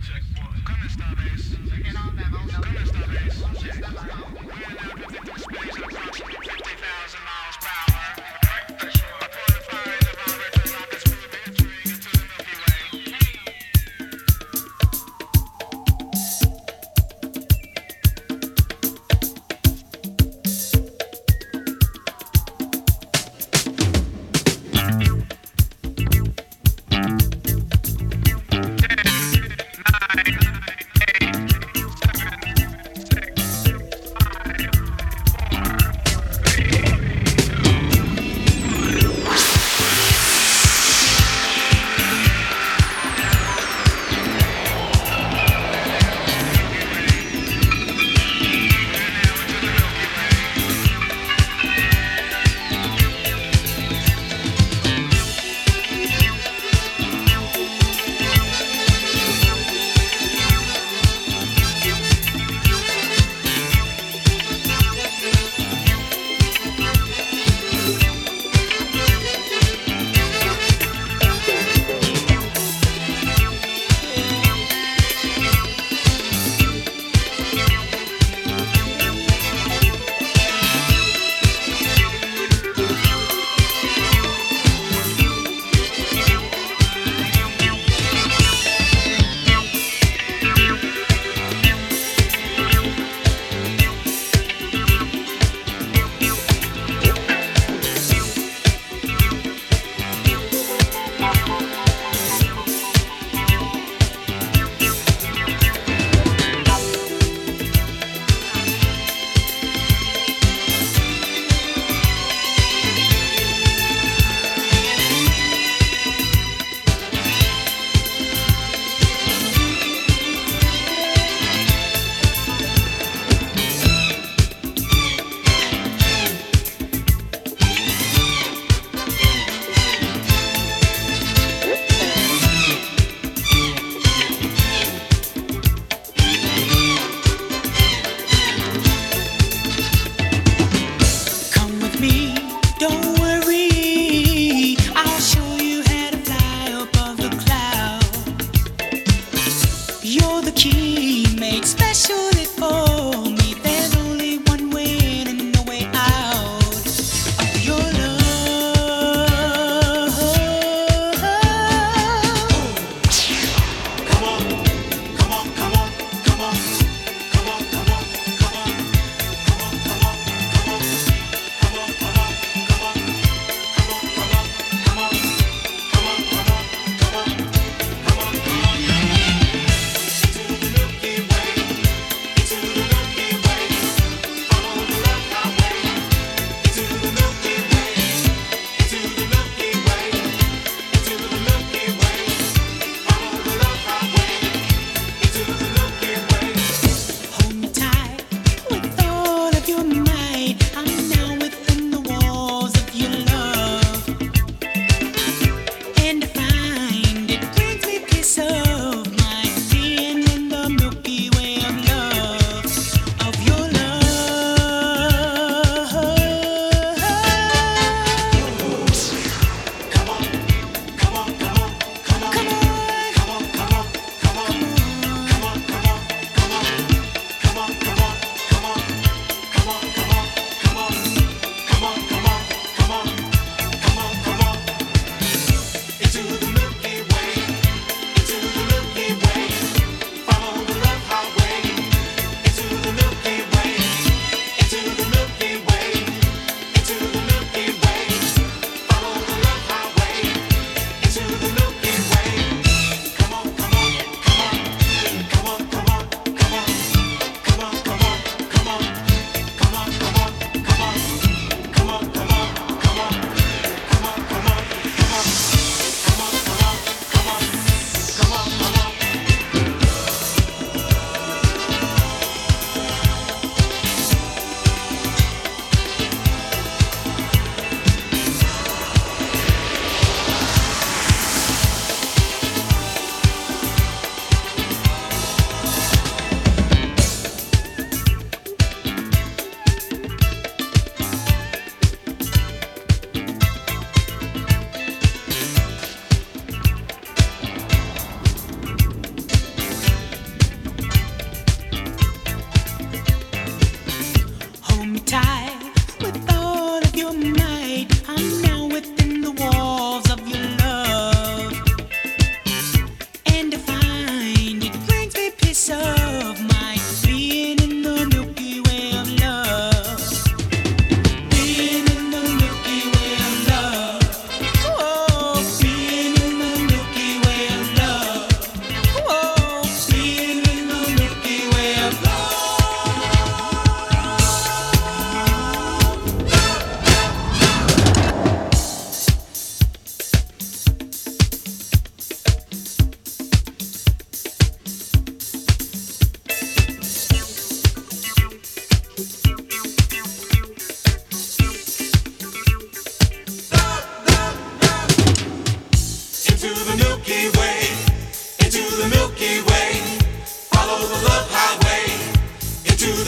Come and stop. Come and stop us. We're now space.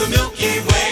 Milky Way.